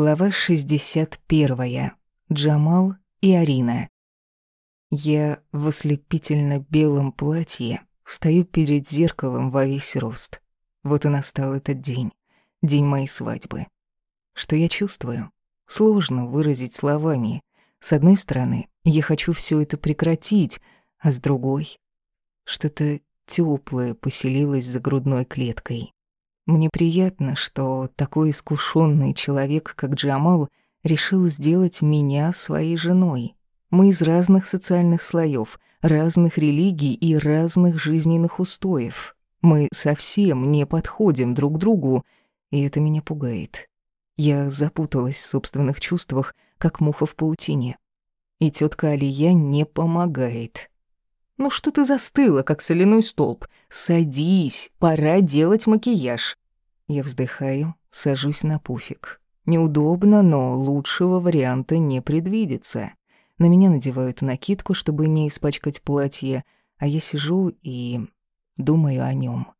Глава 61. Джамал и Арина. Я в ослепительно белом платье стою перед зеркалом во весь рост. Вот и настал этот день, день моей свадьбы. Что я чувствую? Сложно выразить словами. С одной стороны, я хочу все это прекратить, а с другой что-то теплое поселилось за грудной клеткой. Мне приятно, что такой искушенный человек, как Джамал, решил сделать меня своей женой. Мы из разных социальных слоев, разных религий и разных жизненных устоев. Мы совсем не подходим друг другу, и это меня пугает. Я запуталась в собственных чувствах, как муха в паутине. И тетка Алия не помогает. «Ну что ты застыла, как соляной столб? Садись, пора делать макияж». Я вздыхаю, сажусь на пуфик. Неудобно, но лучшего варианта не предвидится. На меня надевают накидку, чтобы не испачкать платье, а я сижу и думаю о нем.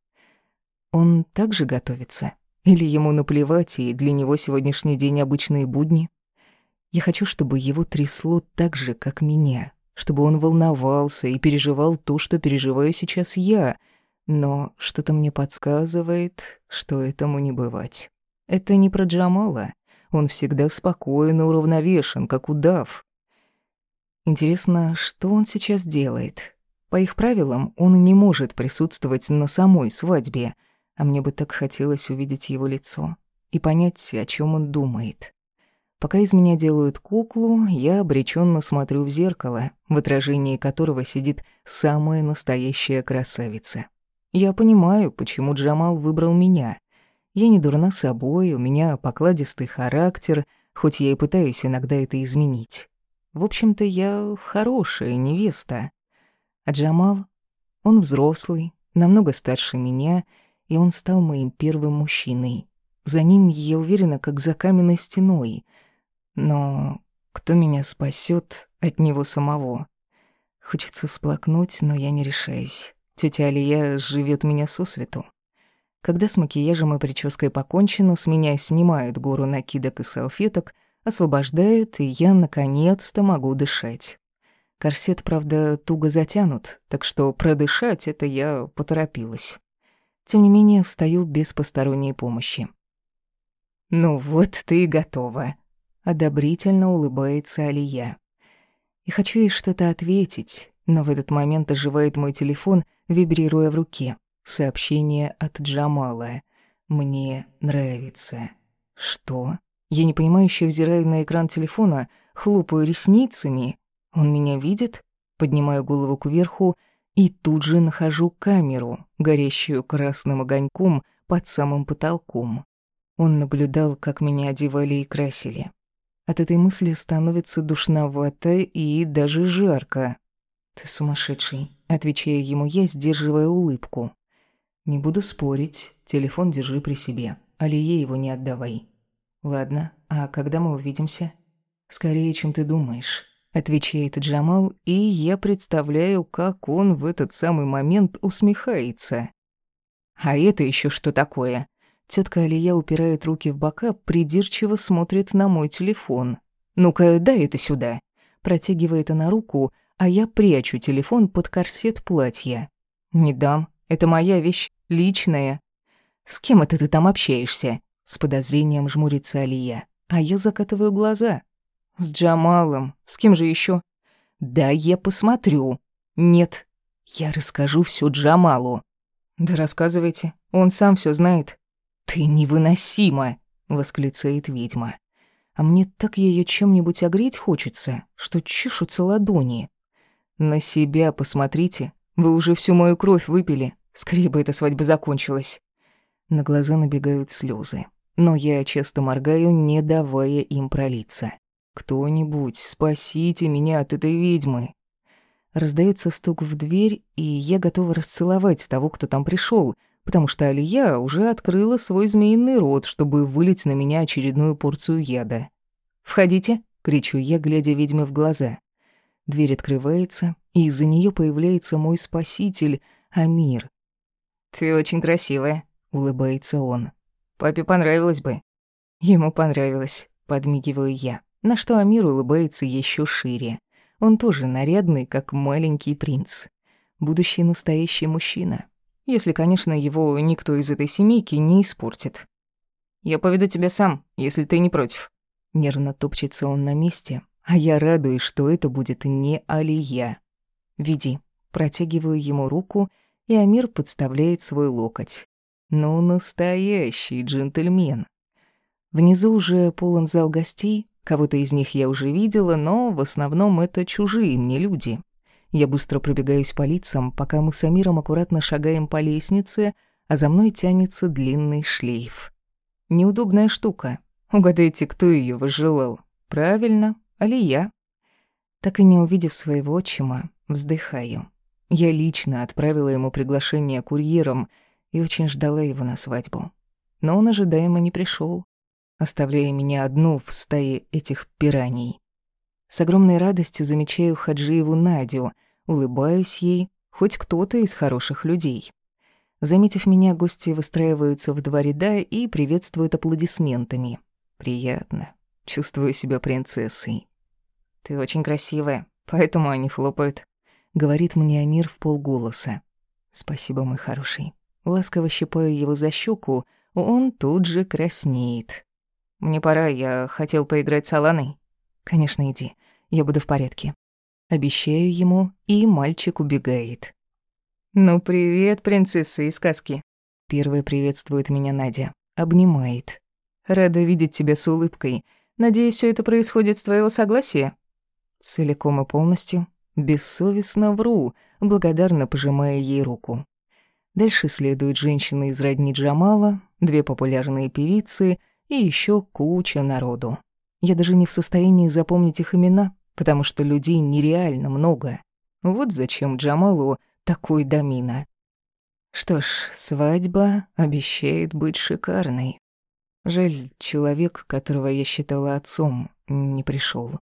Он также готовится? Или ему наплевать, и для него сегодняшний день обычные будни? Я хочу, чтобы его трясло так же, как меня, чтобы он волновался и переживал то, что переживаю сейчас я, но что-то мне подсказывает, что этому не бывать. Это не про Джамала. Он всегда спокоен и уравновешен, как удав. Интересно, что он сейчас делает? По их правилам, он не может присутствовать на самой свадьбе, а мне бы так хотелось увидеть его лицо и понять, о чем он думает. Пока из меня делают куклу, я обреченно смотрю в зеркало, в отражении которого сидит самая настоящая красавица. Я понимаю, почему Джамал выбрал меня. Я не дурна собой, у меня покладистый характер, хоть я и пытаюсь иногда это изменить. В общем-то, я хорошая невеста. А Джамал, он взрослый, намного старше меня, и он стал моим первым мужчиной. За ним я уверена, как за каменной стеной — но кто меня спасет от него самого? Хочется всплакнуть, но я не решаюсь. Тетя Алия живет меня сосвету. Когда с макияжем и прической покончено, с меня снимают гору накидок и салфеток, освобождают, и я наконец-то могу дышать. Корсет, правда, туго затянут, так что продышать это я поторопилась. Тем не менее, встаю без посторонней помощи. «Ну вот ты и готова», Одобрительно улыбается Алия. И хочу ей что-то ответить, но в этот момент оживает мой телефон, вибрируя в руке. Сообщение от Джамала. «Мне нравится». «Что?» Я непонимающе взираю на экран телефона, хлопаю ресницами. Он меня видит? Поднимаю голову кверху и тут же нахожу камеру, горящую красным огоньком под самым потолком. Он наблюдал, как меня одевали и красили. От этой мысли становится душновато и даже жарко. «Ты сумасшедший», — отвечаю ему я, сдерживая улыбку. «Не буду спорить, телефон держи при себе, Алие его не отдавай». «Ладно, а когда мы увидимся?» «Скорее, чем ты думаешь», — отвечает Джамал, и я представляю, как он в этот самый момент усмехается. «А это еще что такое?» Тетка Алия упирает руки в бока, придирчиво смотрит на мой телефон. «Ну-ка, дай это сюда». Протягивает она руку, а я прячу телефон под корсет платья. «Не дам. Это моя вещь, личная». «С кем это ты там общаешься?» С подозрением жмурится Алия. А я закатываю глаза. «С Джамалом. С кем же еще? «Да я посмотрю». «Нет. Я расскажу все Джамалу». «Да рассказывайте. Он сам все знает». «Ты невыносима!» — восклицает ведьма. «А мне так ее чем-нибудь огреть хочется, что чешутся ладони. На себя посмотрите, вы уже всю мою кровь выпили, скорее бы эта свадьба закончилась». На глаза набегают слезы, но я часто моргаю, не давая им пролиться. «Кто-нибудь, спасите меня от этой ведьмы!» Раздается стук в дверь, и я готова расцеловать того, кто там пришел, потому что Алия уже открыла свой змеиный рот, чтобы вылить на меня очередную порцию яда. «Входите!» — кричу я, глядя ведьме в глаза. Дверь открывается, и из-за нее появляется мой спаситель, Амир. «Ты очень красивая», — улыбается он. «Папе понравилось бы». Ему понравилось. подмигиваю я, на что Амир улыбается еще шире. Он тоже нарядный, как маленький принц. Будущий настоящий мужчина. Если, конечно, его никто из этой семейки не испортит. «Я поведу тебя сам, если ты не против». Нервно топчется он на месте, а я радуюсь, что это будет не Алия. «Веди». Протягиваю ему руку, и Амир подставляет свой локоть. Ну, настоящий джентльмен. Внизу уже полон зал гостей, кого-то из них я уже видела, но в основном это чужие мне люди. Я быстро пробегаюсь по лицам, пока мы с Амиром аккуратно шагаем по лестнице, а за мной тянется длинный шлейф. Неудобная штука. Угадайте, кто ее выжелал? Правильно, Алия. Так и не увидев своего отчима, вздыхаю. Я лично отправила ему приглашение курьером — и очень ждала его на свадьбу. Но он ожидаемо не пришел, оставляя меня одну в стае этих пираний. С огромной радостью замечаю Хаджиеву Надю, улыбаюсь ей, хоть кто-то из хороших людей. Заметив меня, гости выстраиваются в два ряда и приветствуют аплодисментами. Приятно. Чувствую себя принцессой. «Ты очень красивая, поэтому они хлопают», — говорит мне Амир в полголоса. «Спасибо, мой хороший». Ласково щипаю его за щеку, он тут же краснеет. «Мне пора, я хотел поиграть с Аланой». «Конечно, иди, я буду в порядке». Обещаю ему, и мальчик убегает. «Ну, привет, принцесса из сказки». Первая приветствует меня Надя, обнимает. «Рада видеть тебя с улыбкой. Надеюсь, все это происходит с твоего согласия?» Целиком и полностью. Бессовестно вру, благодарно пожимая ей руку. Дальше следуют женщины из родни Джамала, две популярные певицы и еще куча народу. Я даже не в состоянии запомнить их имена, потому что людей нереально много. Вот зачем Джамалу такой домина. Что ж, свадьба обещает быть шикарной. Жаль, человек, которого я считала отцом, не пришел.